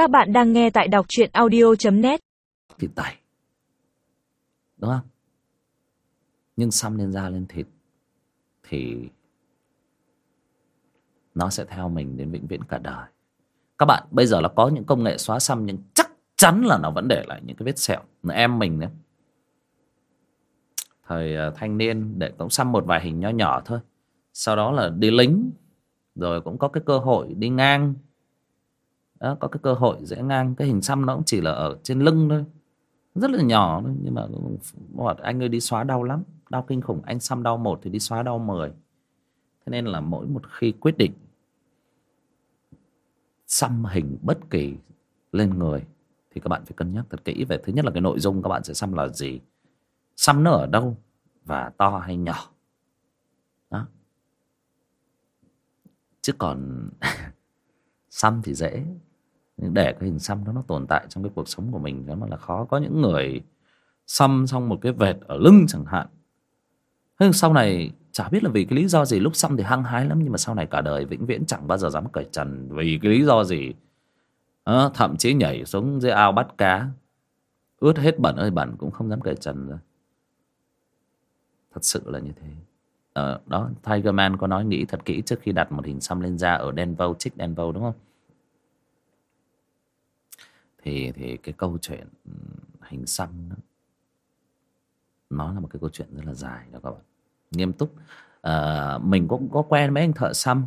Các bạn đang nghe tại đọc truyện audio.net thịt tẩy đúng không? Nhưng xăm lên da lên thịt thì nó sẽ theo mình đến vĩnh viễn cả đời. Các bạn, bây giờ là có những công nghệ xóa xăm nhưng chắc chắn là nó vẫn để lại những cái vết sẹo em mình nữa thời à, thanh niên để cũng xăm một vài hình nho nhỏ thôi. Sau đó là đi lính, rồi cũng có cái cơ hội đi ngang đó, có cái cơ hội dễ ngang. Cái hình xăm nó cũng chỉ là ở trên lưng thôi. Rất là nhỏ thôi nhưng mà bảo anh ơi đi xóa đau lắm. Đau kinh khủng anh xăm đau một thì đi xóa đau mười. Thế nên là mỗi một khi quyết định xăm hình bất kỳ lên người thì các bạn phải cân nhắc thật kỹ về thứ nhất là cái nội dung các bạn sẽ xăm là gì. Xăm nó ở đâu và to hay nhỏ. Đó. Chứ còn xăm thì dễ để cái hình xăm đó nó tồn tại trong cái cuộc sống của mình. Đó là khó có những người xăm xong một cái vệt ở lưng chẳng hạn. Thế sau này chả biết là vì cái lý do gì lúc xăm thì hăng hái lắm nhưng mà sau này cả đời vĩnh viễn chẳng bao giờ dám cởi trần vì cái lý do gì. À, thậm chí nhảy xuống dưới ao bắt cá. Ướt hết bẩn ơi bẩn cũng không dám cởi trần rồi thật sự là như thế. À, đó Tiger Man có nói nghĩ thật kỹ trước khi đặt một hình xăm lên da ở Denver trích Denver đúng không? Thì thì cái câu chuyện ừ, hình xăm đó, nó là một cái câu chuyện rất là dài đó các bạn. Nghiêm túc. À, mình cũng có quen mấy anh thợ xăm.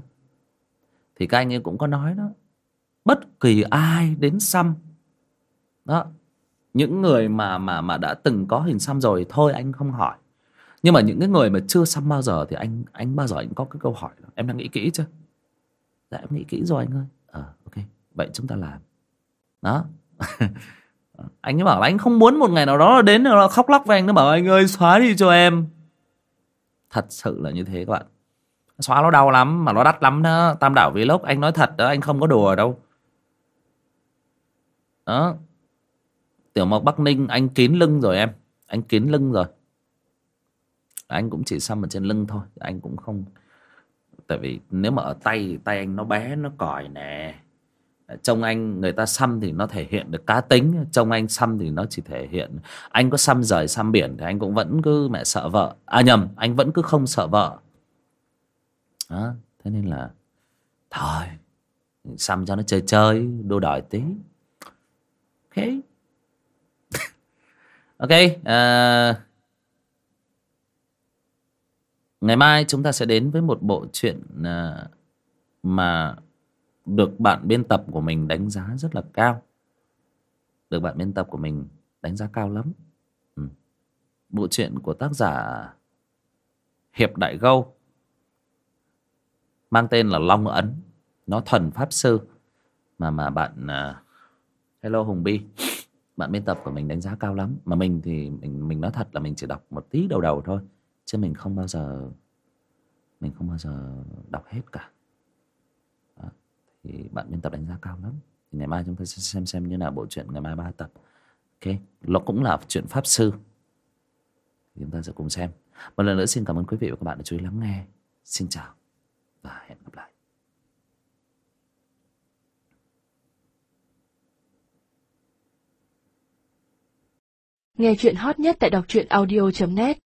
Thì các anh ấy cũng có nói đó bất kỳ ai đến xăm. Đó những người mà mà mà đã từng có hình xăm rồi thôi anh không hỏi. Nhưng mà những cái người mà chưa xăm bao giờ thì anh anh bao giờ anh có cái câu hỏi đó. em đang nghĩ kỹ chưa? Dạ em nghĩ kỹ rồi anh ơi. Ờ à, ok. Vậy chúng ta làm. Đó. anh ấy bảo là anh không muốn một ngày nào đó đến nó khóc lóc với anh. Nó bảo, anh ơi, xóa đi cho em. Thật sự là như thế các bạn. Xóa nó đau lắm, mà nó đắt lắm đó. Tam đảo vlog, anh nói thật đó, anh không có đùa đâu. Đó. Tiểu mộc bắc ninh, anh kín lưng rồi em. Anh kín lưng rồi. Anh cũng chỉ xăm ở trên lưng thôi, anh cũng không. Tại vì nếu mà ở tay thì tay anh nó bé, nó còi nè trông anh người ta xăm thì nó thể hiện được cá tính trông anh xăm thì nó chỉ thể hiện anh có xăm rời xăm biển thì anh cũng vẫn cứ mẹ sợ vợ. À nhầm anh vẫn cứ không sợ vợ. Đó thế nên là thôi xăm cho nó chơi chơi đô đòi tí. Ok. Ok uh, ngày mai chúng ta sẽ đến với một bộ truyện uh, mà được bạn biên tập của mình đánh giá rất là cao. Được bạn biên tập của mình đánh giá cao lắm. Ừ. bộ truyện của tác giả hiệp đại gâu mang tên là long ấn. Nó thuần pháp sư. Mà mà bạn uh, hello hùng bi bạn biên tập của mình đánh giá cao lắm. Mà mình thì mình mình nói thật là mình chỉ đọc một tí đầu đầu thôi. Chứ mình không bao giờ mình không bao giờ đọc hết cả thì bạn biên tập đánh giá cao lắm. Thì ngày mai chúng ta sẽ xem xem như nào bộ truyện ngày mai ba tập. Ok? Nó cũng là chuyện pháp sư. Thì chúng ta sẽ cùng xem. Một lần nữa xin cảm ơn quý vị và các bạn đã chú ý lắng nghe. Xin chào và hẹn gặp lại. Nghe chuyện hot nhất tại đọc truyện audio.net